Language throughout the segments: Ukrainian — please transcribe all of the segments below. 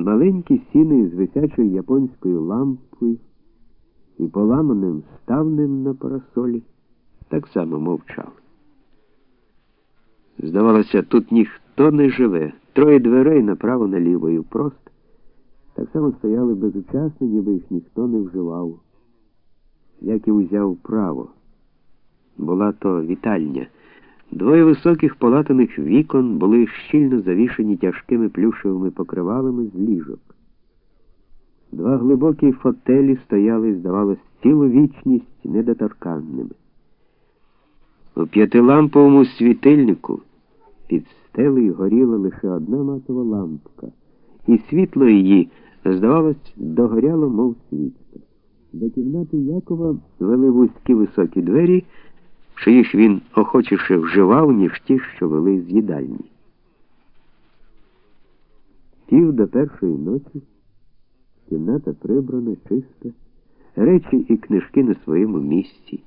Маленькі сіни з висячою японською лампою і поламаним ставнем на парасолі так само мовчали. Здавалося, тут ніхто не живе, троє дверей направо наліво і впрост, так само стояли безучасно, ніби їх ніхто не вживав. Як і узяв право. Була то вітальня. Двоє високих полатаних вікон були щільно завішені тяжкими плюшевими покривалами з ліжок. Два глибокі фотелі стояли, здавалось, цілу вічність недоторканними. У п'ятиламповому світильнику під стелею горіла лише одна матова лампка, і світло її, здавалось, догоряло, мов свічка. До кімнати Якова вели вузькі високі двері що їх він охочіше вживав, ніж ті, що вели з їдальні. Пів до першої ночі, кімната прибрана, чиста, речі і книжки на своєму місці.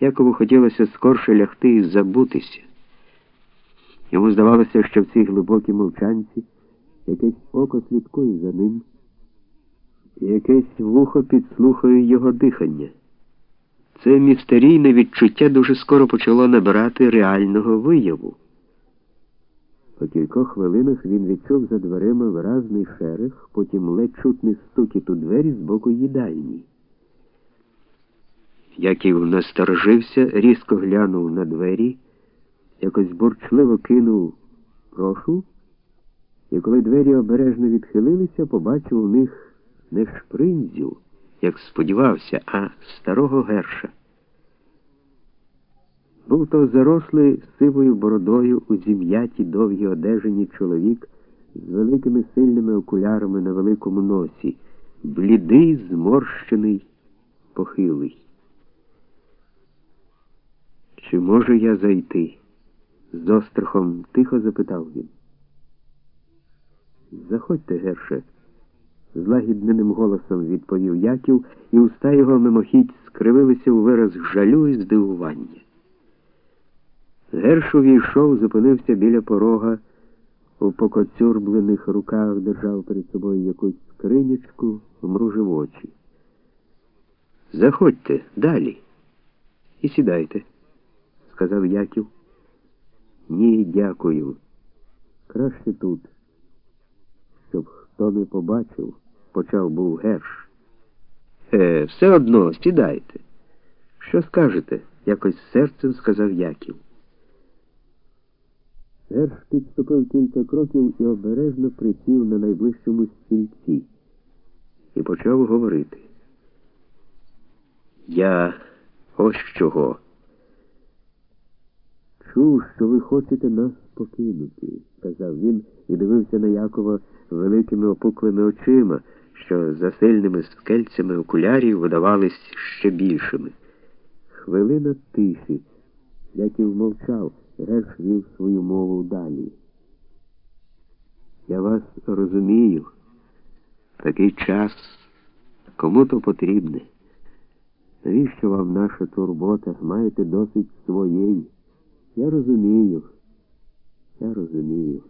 Якову хотілося скорше лягти і забутися. Йому здавалося, що в цій глибокій мовчанці якесь око слідкує за ним, якесь вухо підслухає його дихання. Це містерійне відчуття дуже скоро почало набирати реального вияву. По кількох хвилинах він відчув за дверима виразний шерех, потім ледь чутний стукіт у двері з боку їдальні. Яків насторожився, різко глянув на двері, якось бурчливо кинув прошу, і коли двері обережно відхилилися, побачив у них не шпринзю як сподівався, а старого герша. Був то зарослий сивою бородою у зім'яті довгі одежані чоловік з великими сильними окулярами на великому носі, блідий, зморщений, похилий. Чи можу я зайти? з острахом тихо запитав він. Заходьте, Герше злагідненим голосом відповів Яків, і уста його мимохідь скривилися у вираз жалю і здивування. Герш увійшов, зупинився біля порога, у покоцюрблених руках держав перед собою якусь скринячку, вмружив очі. Заходьте далі і сідайте, сказав Яків. Ні, дякую. Краще тут, щоб хто не побачив почав був герш. Е, все одно, сідайте. Що скажете? якось серцем сказав Яків. Герш підступив кілька кроків і обережно присів на найближчому стільці і почав говорити. Я ось чого. Чув, що ви хочете нас покинути, сказав він і дивився на Якова великими опуклими очима що за сильними скельцями окулярів видавались ще більшими. Хвилина тиші, як і вмовчав, Герш вів свою мову далі. Я вас розумію. Такий час кому то потрібне. Навіщо вам наша турбота? Маєте досить своєї. Я розумію. Я розумію.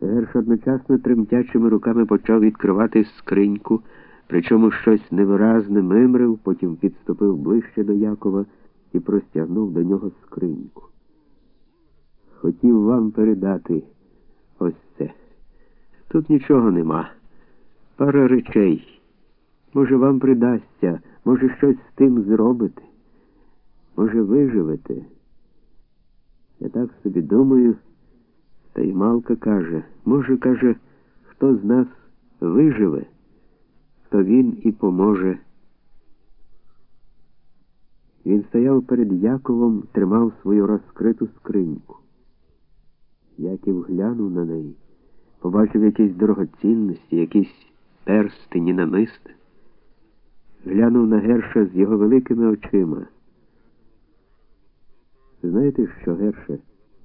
Герш одночасно тремтячими руками почав відкривати скриньку, причому щось невиразне мимрив, потім підступив ближче до Якова і простягнув до нього скриньку. Хотів вам передати ось це. Тут нічого нема. Пара речей. Може, вам придасться, може, щось з тим зробите, може, виживете. Я так собі думаю. Й Малка каже, може, каже, хто з нас виживе, то він і поможе. Він стояв перед Яковом, тримав свою розкриту скриньку. Яків глянув на неї, побачив якісь дорогоцінності, якісь перстині намисти. Глянув на Герша з його великими очима. Знаєте що, Герше?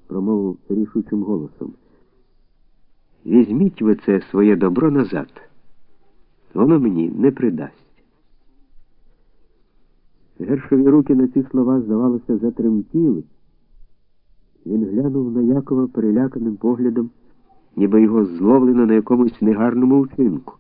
Промовив рішучим голосом. Візьміть ви це своє добро назад. Воно мені не придасть. Гершові руки на ці слова, здавалося, затремтіли. Він глянув на Якова переляканим поглядом ніби його зловлено на якомусь негарному вчинку.